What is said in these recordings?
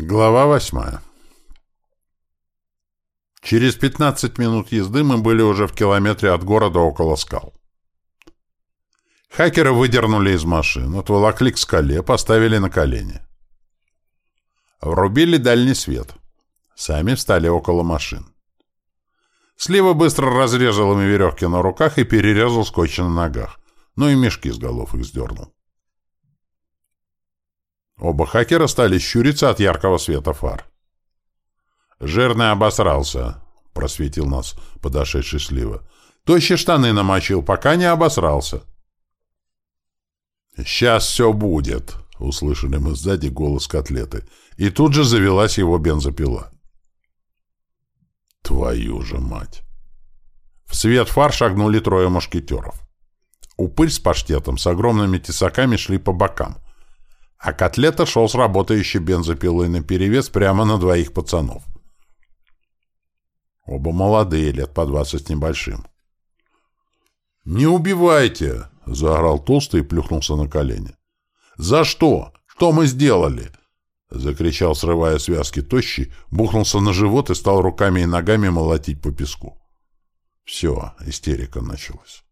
Глава восьмая. Через 15 минут езды мы были уже в километре от города около скал. Хакеры выдернули из машин, отволокли к скале, поставили на колени. Врубили дальний свет. Сами встали около машин. Слива быстро разрезал ими веревки на руках и перерезал скотч на ногах, ну и мешки с голов их сдернул. Оба хакера стали щуриться от яркого света фар. «Жирный обосрался», — просветил нас подошедший слива. «Тощие штаны намочил, пока не обосрался». «Сейчас все будет», — услышали мы сзади голос котлеты, и тут же завелась его бензопила. «Твою же мать!» В свет фар шагнули трое мушкетеров. Упырь с паштетом с огромными тесаками шли по бокам — а котлета шел с работающей бензопилой наперевес прямо на двоих пацанов. Оба молодые, лет по двадцать с небольшим. «Не убивайте!» — заорал толстый и плюхнулся на колени. «За что? Что мы сделали?» — закричал, срывая связки тощий, бухнулся на живот и стал руками и ногами молотить по песку. Все, истерика началась.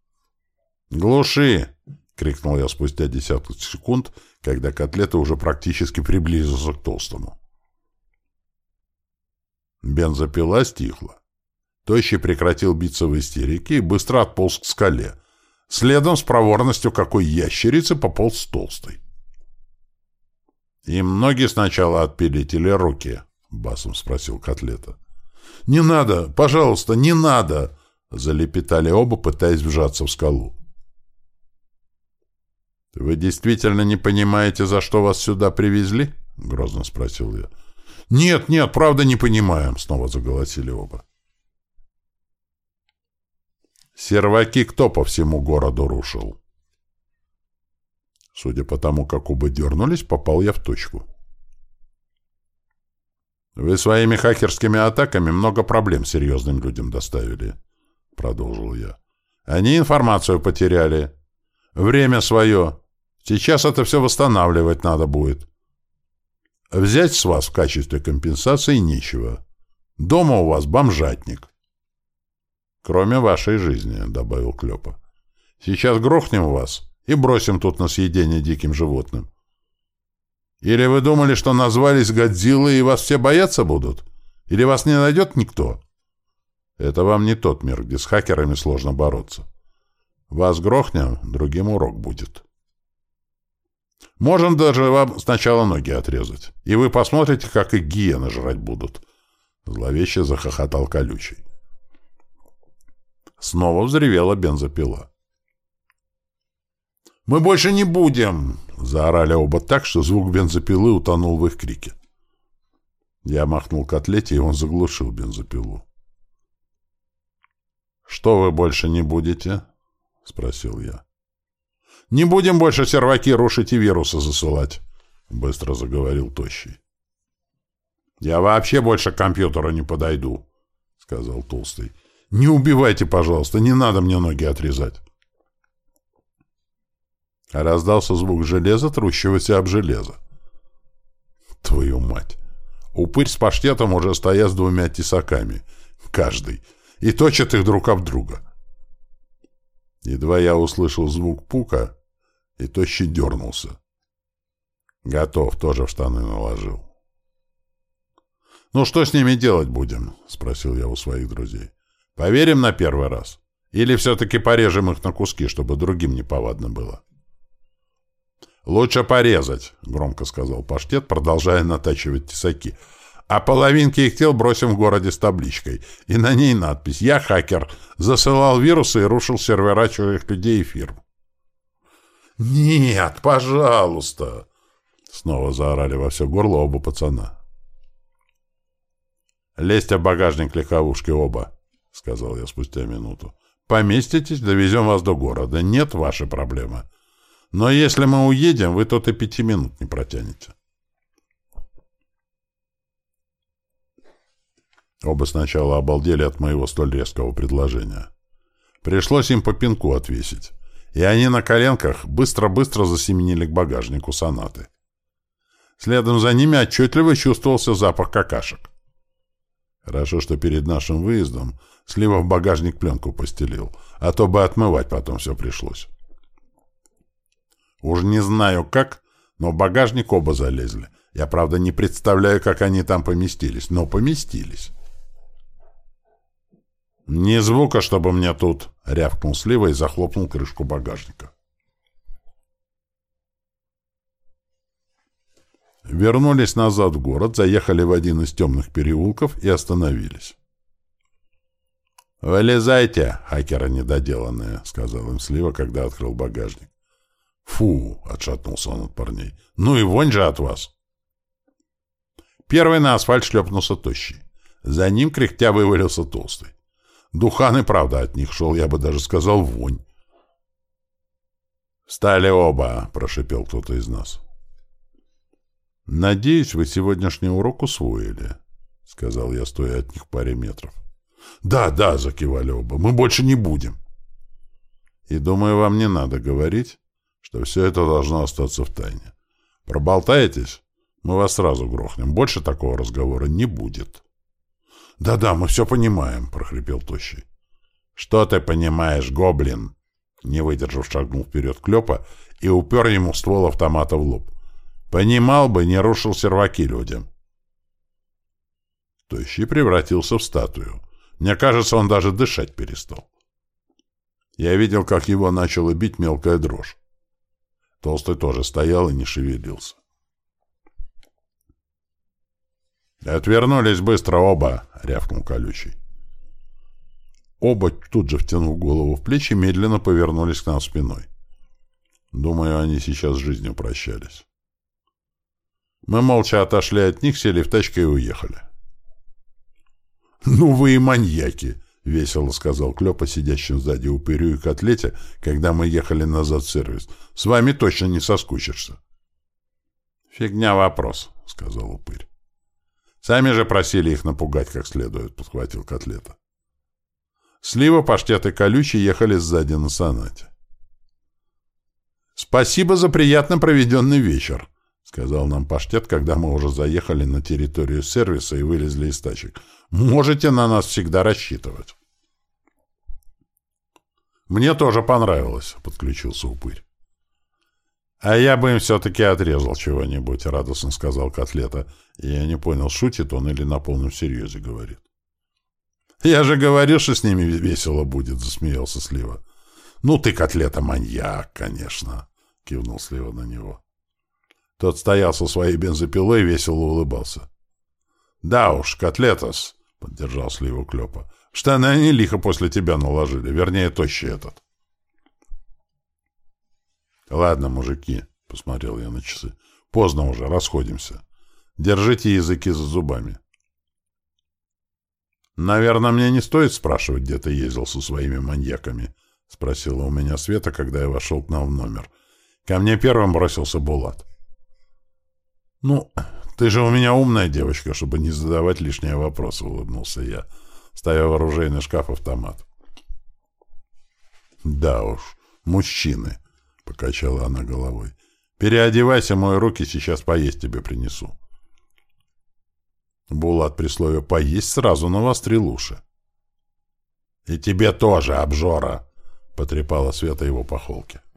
«Глуши!» — крикнул я спустя десяток секунд, когда котлета уже практически приблизился к толстому. Бензопила стихла. Тощий прекратил биться в истерике и быстро отполз к скале. Следом с проворностью какой ящерицы пополз толстый. «Им ноги сначала отпилить или руки?» — басом спросил котлета. «Не надо! Пожалуйста, не надо!» — залепетали оба, пытаясь вжаться в скалу. «Вы действительно не понимаете, за что вас сюда привезли?» — грозно спросил я. «Нет, нет, правда не понимаем», — снова заголосили оба. «Серваки кто по всему городу рушил?» Судя по тому, как оба дернулись, попал я в точку. «Вы своими хакерскими атаками много проблем серьезным людям доставили», — продолжил я. «Они информацию потеряли, время свое, Сейчас это все восстанавливать надо будет. Взять с вас в качестве компенсации нечего. Дома у вас бомжатник. Кроме вашей жизни, — добавил Клёпа. Сейчас грохнем вас и бросим тут на съедение диким животным. Или вы думали, что назвались Годзиллой и вас все бояться будут? Или вас не найдет никто? Это вам не тот мир, где с хакерами сложно бороться. Вас грохнем, другим урок будет. Можем даже вам сначала ноги отрезать, и вы посмотрите, как и гиены жрать будут. Зловеще захохотал колючий. Снова взревела бензопила. «Мы больше не будем!» — заорали оба так, что звук бензопилы утонул в их крике. Я махнул котлете, и он заглушил бензопилу. «Что вы больше не будете?» — спросил я. Не будем больше серваки рушить и вирусы засылать, — быстро заговорил Тощий. — Я вообще больше к компьютеру не подойду, — сказал Толстый. — Не убивайте, пожалуйста, не надо мне ноги отрезать. раздался звук железа, трущегося об железо. Твою мать! Упырь с паштетом уже стоят с двумя тесаками, каждый, и точат их друг об друга. Едва я услышал звук пука, и тощий дернулся. Готов, тоже в штаны наложил. «Ну что с ними делать будем?» — спросил я у своих друзей. «Поверим на первый раз? Или все-таки порежем их на куски, чтобы другим неповадно было?» «Лучше порезать», — громко сказал паштет, продолжая натачивать тесаки. «А половинки их тел бросим в городе с табличкой. И на ней надпись «Я хакер. Засылал вирусы и рушил сервера чужих людей и фирм». «Нет, пожалуйста!» Снова заорали во все горло оба пацана. «Лезьте в багажник легковушки оба», — сказал я спустя минуту. «Поместитесь, довезем вас до города. Нет вашей проблемы. Но если мы уедем, вы тут и пяти минут не протянете». Оба сначала обалдели от моего столь резкого предложения. Пришлось им по пинку отвесить и они на коленках быстро-быстро засеменили к багажнику сонаты. Следом за ними отчетливо чувствовался запах какашек. Хорошо, что перед нашим выездом Слива в багажник пленку постелил, а то бы отмывать потом все пришлось. Уж не знаю как, но в багажник оба залезли. Я, правда, не представляю, как они там поместились, но поместились. «Ни звука, чтобы мне тут!» — рявкнул Слива и захлопнул крышку багажника. Вернулись назад в город, заехали в один из темных переулков и остановились. «Вылезайте, хакеры недоделанные», — сказал им Слива, когда открыл багажник. «Фу!» — отшатнулся он от парней. «Ну и вонь же от вас!» Первый на асфальт шлепнулся тощий. За ним кряхтя вывалился толстый. Духан и правда от них шел, я бы даже сказал, вонь. «Встали оба!» — прошипел кто-то из нас. «Надеюсь, вы сегодняшний урок усвоили», — сказал я, стоя от них паре метров. «Да, да», — закивали оба, — «мы больше не будем». «И думаю, вам не надо говорить, что все это должно остаться в тайне. Проболтаетесь, мы вас сразу грохнем. Больше такого разговора не будет». «Да-да, мы все понимаем», — прохрипел Тощий. «Что ты понимаешь, гоблин?» Не выдержав, шагнул вперед Клёпа и упер ему ствол автомата в лоб. Понимал бы, не рушил серваки людям. Тощий превратился в статую. Мне кажется, он даже дышать перестал. Я видел, как его начала бить мелкая дрожь. Толстый тоже стоял и не шевелился. «Отвернулись быстро оба!» — рявкнул колючий. Оба, тут же втянув голову в плечи, медленно повернулись к нам спиной. Думаю, они сейчас с жизнью прощались. Мы молча отошли от них, сели в тачку и уехали. «Ну вы и маньяки!» — весело сказал Клёпа, сидящим сзади упырю и котлете, когда мы ехали назад в сервис. «С вами точно не соскучишься». «Фигня вопрос», — сказал упырь. «Сами же просили их напугать как следует», — подхватил котлета. Слива, паштет и колючий ехали сзади на сонате. «Спасибо за приятно проведенный вечер», — сказал нам паштет, когда мы уже заехали на территорию сервиса и вылезли из тачек. «Можете на нас всегда рассчитывать». «Мне тоже понравилось», — подключился упырь. «А я бы им все-таки отрезал чего-нибудь», — радостно сказал Котлета. И я не понял, шутит он или на полном серьезе говорит. «Я же говорил, что с ними весело будет», — засмеялся Слива. «Ну ты, Котлета, маньяк, конечно», — кивнул Слива на него. Тот стоял со своей бензопилой и весело улыбался. — Да уж, котлетос, — поддержал сливу Клёпа. — Штаны они лихо после тебя наложили, вернее, тощий этот. — Ладно, мужики, — посмотрел я на часы. — Поздно уже, расходимся. Держите языки за зубами. — Наверное, мне не стоит спрашивать, где ты ездил со своими маньяками, — спросила у меня Света, когда я вошел к нам в номер. Ко мне первым бросился Булат. — «Ну, ты же у меня умная девочка, чтобы не задавать лишние вопросы», — улыбнулся я, ставя в оружейный шкаф автомат. «Да уж, мужчины», — покачала она головой. «Переодевайся, мой руки, сейчас поесть тебе принесу». Булат при слове «поесть» сразу навострил уши. «И тебе тоже, обжора!» — потрепала Света его по холке.